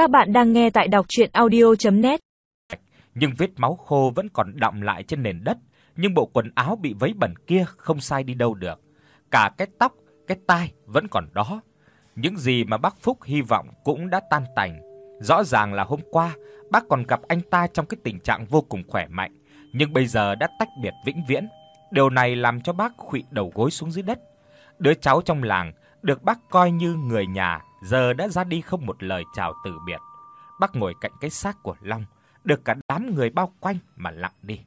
Các bạn đang nghe tại đọc audio net Nhưng vết máu khô vẫn còn đọng lại trên nền đất, nhưng bộ quần áo bị vấy bẩn kia không sai đi đâu được. Cả cái tóc, cái tai vẫn còn đó. Những gì mà bác Phúc hy vọng cũng đã tan tành. Rõ ràng là hôm qua bác còn gặp anh ta trong cái tình trạng vô cùng khỏe mạnh, nhưng bây giờ đã tách biệt vĩnh viễn. Điều này làm cho bác khuỵu đầu gối xuống dưới đất. Đứa cháu trong làng được bác coi như người nhà, giờ đã ra đi không một lời chào từ biệt. Bác ngồi cạnh cái xác của Long, được cả đám người bao quanh mà lặng đi.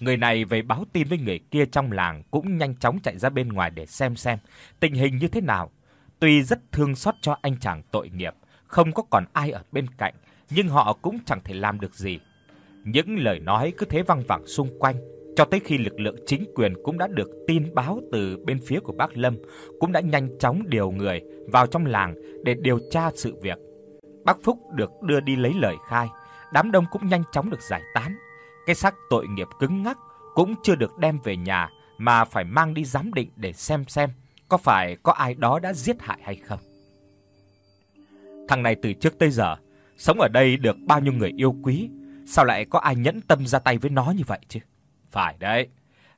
Người này về báo tin với người kia trong làng cũng nhanh chóng chạy ra bên ngoài để xem xem tình hình như thế nào. Tuy rất thương xót cho anh chàng tội nghiệp, không có còn ai ở bên cạnh, nhưng họ cũng chẳng thể làm được gì. Những lời nói cứ thế văng vẳng xung quanh, cho tới khi lực lượng chính quyền cũng đã được tin báo từ bên phía của bác Lâm, cũng đã nhanh chóng điều người vào trong làng để điều tra sự việc. Bác Phúc được đưa đi lấy lời khai, đám đông cũng nhanh chóng được giải tán. Cái xác tội nghiệp cứng ngắc cũng chưa được đem về nhà mà phải mang đi giám định để xem xem có phải có ai đó đã giết hại hay không. Thằng này từ trước tới giờ sống ở đây được bao nhiêu người yêu quý, sao lại có ai nhẫn tâm ra tay với nó như vậy chứ? Phải đấy.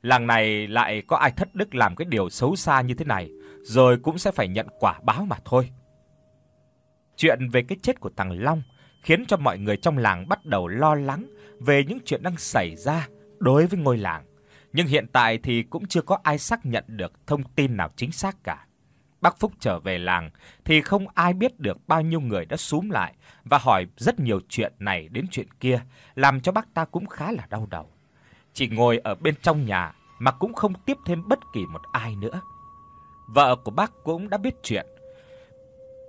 Làng này lại có ai thất đức làm cái điều xấu xa như thế này, rồi cũng sẽ phải nhận quả báo mà thôi. Chuyện về cái chết của thằng Long khiến cho mọi người trong làng bắt đầu lo lắng về những chuyện đang xảy ra đối với ngôi làng. Nhưng hiện tại thì cũng chưa có ai xác nhận được thông tin nào chính xác cả. Bác Phúc trở về làng thì không ai biết được bao nhiêu người đã súm lại và hỏi rất nhiều chuyện này đến chuyện kia, làm cho bác ta cũng khá là đau đầu. Chỉ ngồi ở bên trong nhà mà cũng không tiếp thêm bất kỳ một ai nữa. Vợ của bác cũng đã biết chuyện,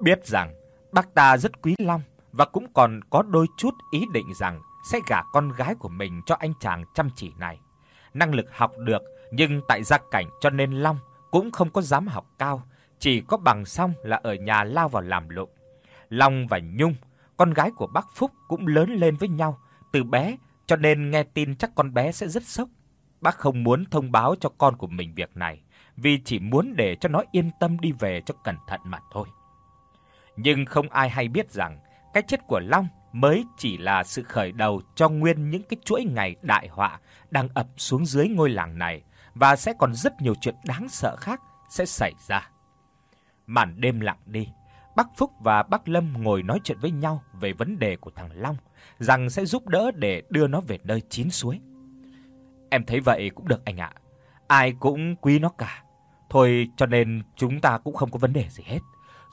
biết rằng bác ta rất quý Long và cũng còn có đôi chút ý định rằng sẽ gả con gái của mình cho anh chàng chăm chỉ này. Năng lực học được nhưng tại gia cảnh cho nên Long cũng không có dám học cao, chỉ có bằng xong là ở nhà lao vào làm lụng. Long và Nhung, con gái của bác Phúc cũng lớn lên với nhau từ bé, cho nên nghe tin chắc con bé sẽ rất sốc. Bác không muốn thông báo cho con của mình việc này, vì chỉ muốn để cho nó yên tâm đi về cho cẩn thận mà thôi. Nhưng không ai hay biết rằng cái chết của Long mới chỉ là sự khởi đầu cho nguyên những cái chuỗi ngày đại họa đang ập xuống dưới ngôi làng này và sẽ còn rất nhiều chuyện đáng sợ khác sẽ xảy ra. Màn đêm lặng đi, Bắc Phúc và Bắc Lâm ngồi nói chuyện với nhau về vấn đề của thằng Long, rằng sẽ giúp đỡ để đưa nó về nơi chín suối. Em thấy vậy cũng được anh ạ. Ai cũng quý nó cả. Thôi cho nên chúng ta cũng không có vấn đề gì hết.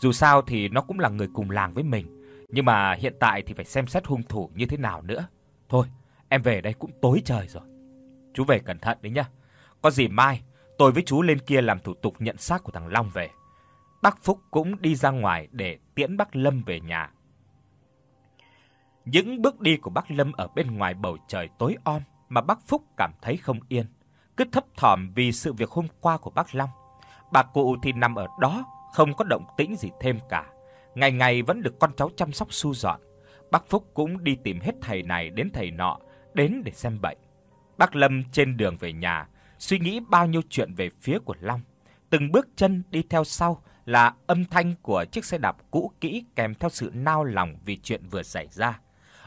Dù sao thì nó cũng là người cùng làng với mình, nhưng mà hiện tại thì phải xem xét hung thủ như thế nào nữa. Thôi, em về đây cũng tối trời rồi. Chú về cẩn thận đấy nhá. Có gì mai tôi với chú lên kia làm thủ tục nhận xác của thằng Long về. Bác Phúc cũng đi ra ngoài để tiễn bác Lâm về nhà. Những bước đi của bác Lâm ở bên ngoài bầu trời tối om mà bác Phúc cảm thấy không yên, cứ thấp thỏm vì sự việc hôm qua của bác Long. Bà cụ thì nằm ở đó, không có động tĩnh gì thêm cả. Ngày ngày vẫn được con cháu chăm sóc su dọn. Bác Phúc cũng đi tìm hết thầy này đến thầy nọ đến để xem bệnh. Bác Lâm trên đường về nhà, suy nghĩ bao nhiêu chuyện về phía của Long, từng bước chân đi theo sau là âm thanh của chiếc xe đạp cũ kỹ kèm theo sự nao lòng vì chuyện vừa xảy ra.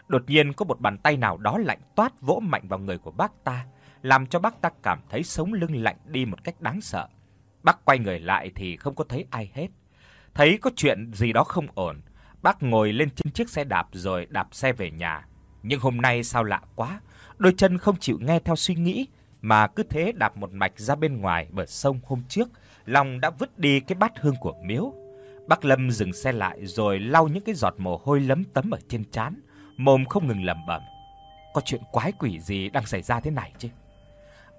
Đột nhiên có một bàn tay nào đó lạnh toát vỗ mạnh vào người của bác ta, làm cho bác ta cảm thấy sống lưng lạnh đi một cách đáng sợ. Bác quay người lại thì không có thấy ai hết. Thấy có chuyện gì đó không ổn, bác ngồi lên trên chiếc xe đạp rồi đạp xe về nhà. Nhưng hôm nay sao lạ quá, đôi chân không chịu nghe theo suy nghĩ mà cứ thế đạp một mạch ra bên ngoài bờ sông hôm trước, Long đã vứt đi cái bát hương của Miếu. Bác Lâm dừng xe lại rồi lau những cái giọt mồ hôi lấm tấm ở trên trán, mồm không ngừng lẩm bẩm. Có chuyện quái quỷ gì đang xảy ra thế này chứ?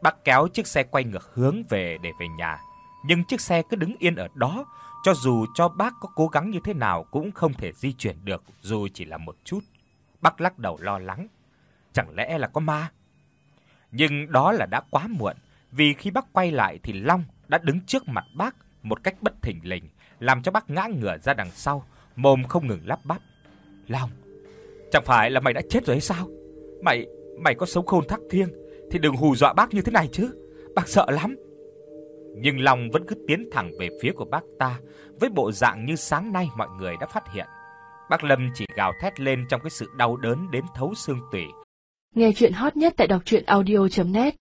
Bác kéo chiếc xe quay ngược hướng về để về nhà, nhưng chiếc xe cứ đứng yên ở đó, cho dù cho bác có cố gắng như thế nào cũng không thể di chuyển được dù chỉ là một chút. Bác lắc đầu lo lắng. Chẳng lẽ là có ma? Nhưng đó là đã quá muộn, vì khi bác quay lại thì Long đã đứng trước mặt bác một cách bất thình lình, làm cho bác ngã ngửa ra đằng sau, mồm không ngừng lắp bắp. "Long, chẳng phải là mày đã chết rồi hay sao? Mày mày có sống khôn thác thiêng thì đừng hù dọa bác như thế này chứ. Bác sợ lắm." Nhưng Long vẫn cứ tiến thẳng về phía của bác ta với bộ dạng như sáng nay mọi người đã phát hiện. Bác Lâm chỉ gào thét lên trong cái sự đau đớn đến thấu xương tủy. Nghe truyện hot nhất tại doctruyenaudio.net